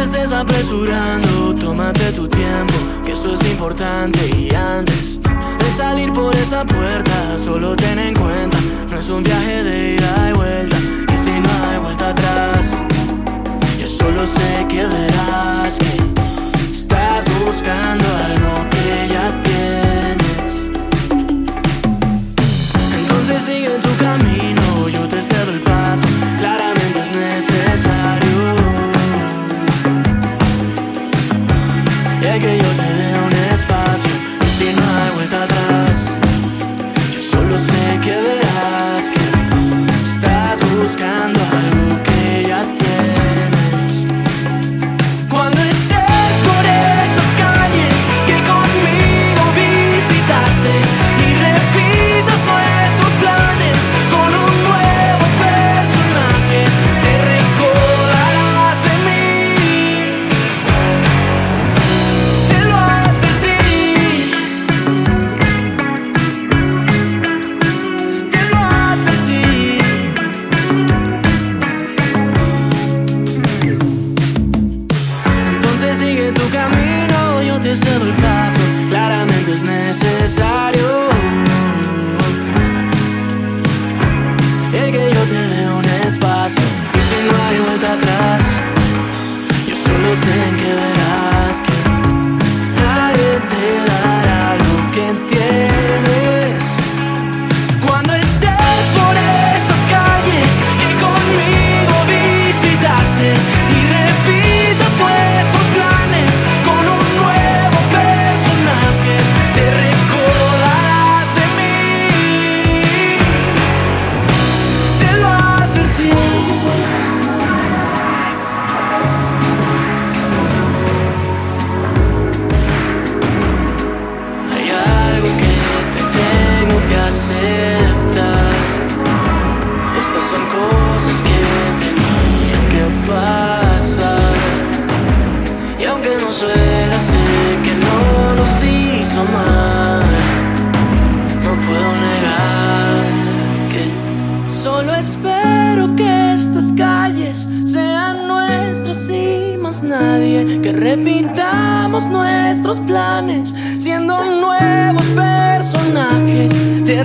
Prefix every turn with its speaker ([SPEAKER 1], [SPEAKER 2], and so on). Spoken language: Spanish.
[SPEAKER 1] te estés apresurando, tómate tu tiempo, que eso es importante y antes de salir por esa puerta, solo ten en cuenta, no es un viaje de ida y vuelta, y si no hay vuelta atrás. empresário No puedo negar que solo espero que estas calles sean nuestras y más nadie. Que repitamos nuestros planes siendo nuevos personajes. Te